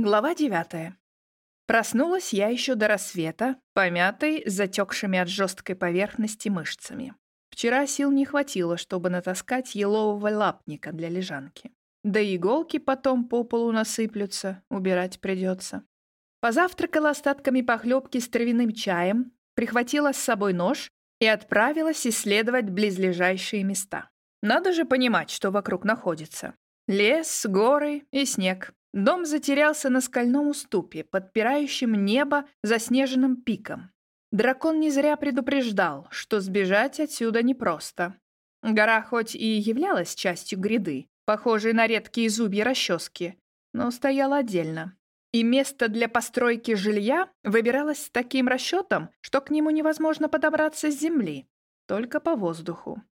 Глава девятая. Проснулась я еще до рассвета, помятой, затекшими от жесткой поверхности мышцами. Вчера сил не хватило, чтобы натаскать елового лапника для лежанки. Да и иголки потом по полу насыплются, убирать придется. Позавтракала остатками похлебки с травяным чаем, прихватила с собой нож и отправилась исследовать близлежащие места. Надо же понимать, что вокруг находится. Лес, горы и снег. Дом затерялся на скальном уступе, подпирающем небо заснеженным пиком. Дракон не зря предупреждал, что сбежать отсюда непросто. Гора хоть и являлась частью гряды, похожей на редкие зубья расчески, но стояла отдельно. И место для постройки жилья выбиралось с таким расчетом, что к нему невозможно подобраться с земли, только по воздуху.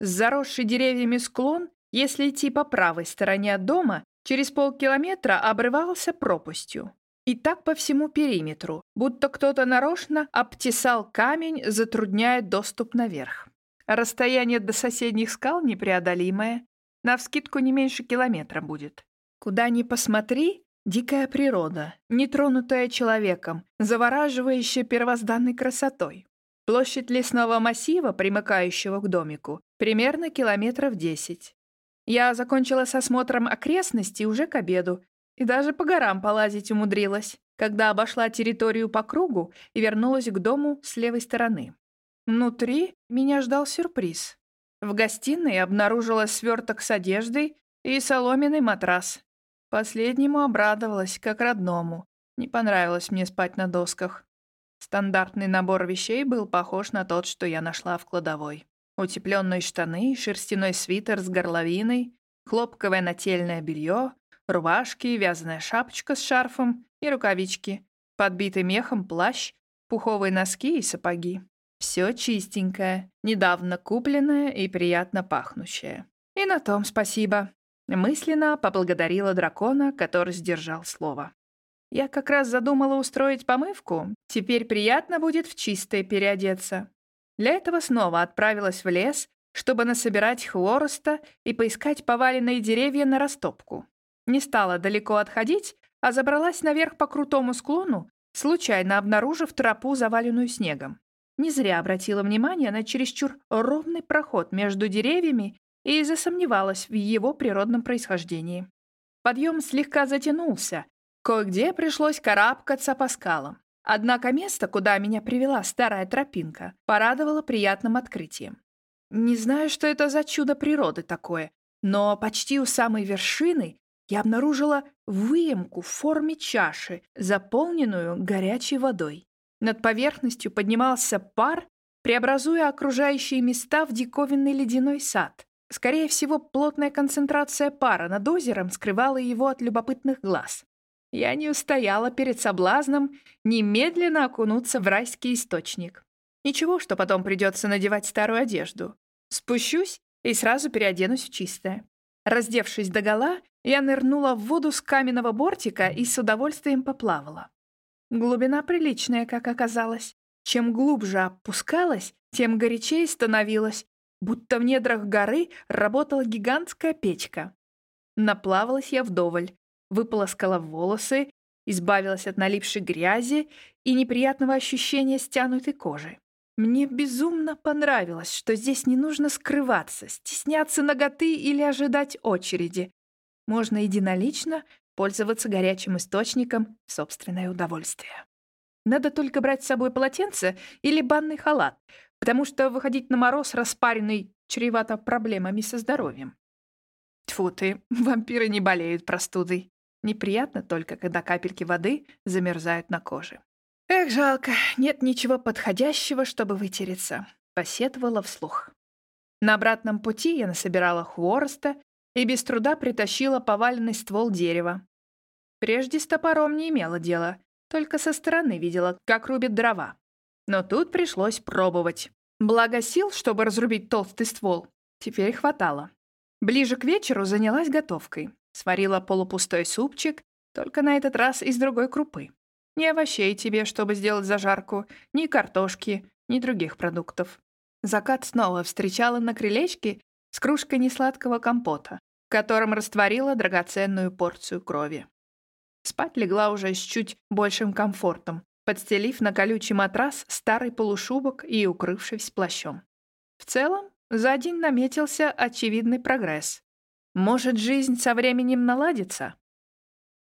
Заросший деревьями склон, если идти по правой стороне от дома, Через полкилометра обрывался пропастью. И так по всему периметру, будто кто-то нарочно обтесал камень, затрудняя доступ наверх. Расстояние до соседних скал непреодолимое, навскидку не меньше километра будет. Куда ни посмотри, дикая природа, нетронутая человеком, завораживающая первозданной красотой. Площадь лесного массива, примыкающего к домику, примерно километров десять. Я закончила с осмотром окрестностей уже к обеду и даже по горам полазить умудрилась, когда обошла территорию по кругу и вернулась к дому с левой стороны. Внутри меня ждал сюрприз. В гостиной обнаружила сверток с одеждой и соломенный матрас. Последнему обрадовалась, как родному. Не понравилось мне спать на досках. Стандартный набор вещей был похож на тот, что я нашла в кладовой. Утепленные штаны, шерстяной свитер с горловиной, хлопковое нательное белье, рубашки, вязаная шапочка с шарфом и рукавички, подбитый мехом плащ, пуховые носки и сапоги. Все чистенькое, недавно купленное и приятно пахнущее. И на том спасибо. Мысленно поблагодарила дракона, который сдержал слово. Я как раз задумала устроить помывку. Теперь приятно будет в чистое переодеться. Для этого снова отправилась в лес, чтобы насобирать хвороста и поискать поваленные деревья на растопку. Не стала далеко отходить, а забралась наверх по крутому склону, случайно обнаружив тропу, заваленную снегом. Не зря обратила внимание на чересчур ровный проход между деревьями и засомневалась в его природном происхождении. Подъем слегка затянулся, кое-где пришлось карабкаться по скалам. Однако место, куда меня привела старая тропинка, порадовало приятным открытием. Не знаю, что это за чудо природы такое, но почти у самой вершины я обнаружила выемку в форме чаши, заполненную горячей водой. Над поверхностью поднимался пар, преобразуя окружающие места в диковинный ледяной сад. Скорее всего, плотная концентрация пара над озером скрывала его от любопытных глаз. Я не устояла перед соблазном немедленно окунуться в райский источник. Ничего, что потом придется надевать старую одежду. Спущусь и сразу переоденусь в чистое. Раздевшись догола, я нырнула в воду с каменного бортика и с удовольствием поплавала. Глубина приличная, как оказалось. Чем глубже опускалась, тем горячее становилась, будто в недрах горы работала гигантская печка. Наплавалась я вдоволь, выполоскала волосы, избавилась от налипшей грязи и неприятного ощущения стянутой кожи. Мне безумно понравилось, что здесь не нужно скрываться, стесняться ноготы или ожидать очереди. Можно единолично пользоваться горячим источником в собственное удовольствие. Надо только брать с собой полотенце или банный халат, потому что выходить на мороз распаренный чревато проблемами со здоровьем. Тьфу ты, вампиры не болеют простудой. Неприятно только, когда капельки воды замерзают на коже. «Эх, жалко, нет ничего подходящего, чтобы вытереться», — посетовала вслух. На обратном пути я насобирала хвороста и без труда притащила поваленный ствол дерева. Прежде с топором не имела дела, только со стороны видела, как рубит дрова. Но тут пришлось пробовать. Благо сил, чтобы разрубить толстый ствол, теперь хватало. Ближе к вечеру занялась готовкой. Сварила полупустой супчик, только на этот раз из другой крупы. Ни овощей тебе, чтобы сделать зажарку, ни картошки, ни других продуктов. Закат снова встречала на крылечке с кружкой несладкого компота, в котором растворила драгоценную порцию крови. Спать легла уже с чуть большим комфортом, подстелив на колючий матрас старый полушубок и укрывшись плащом. В целом, за день наметился очевидный прогресс. Может, жизнь со временем наладится?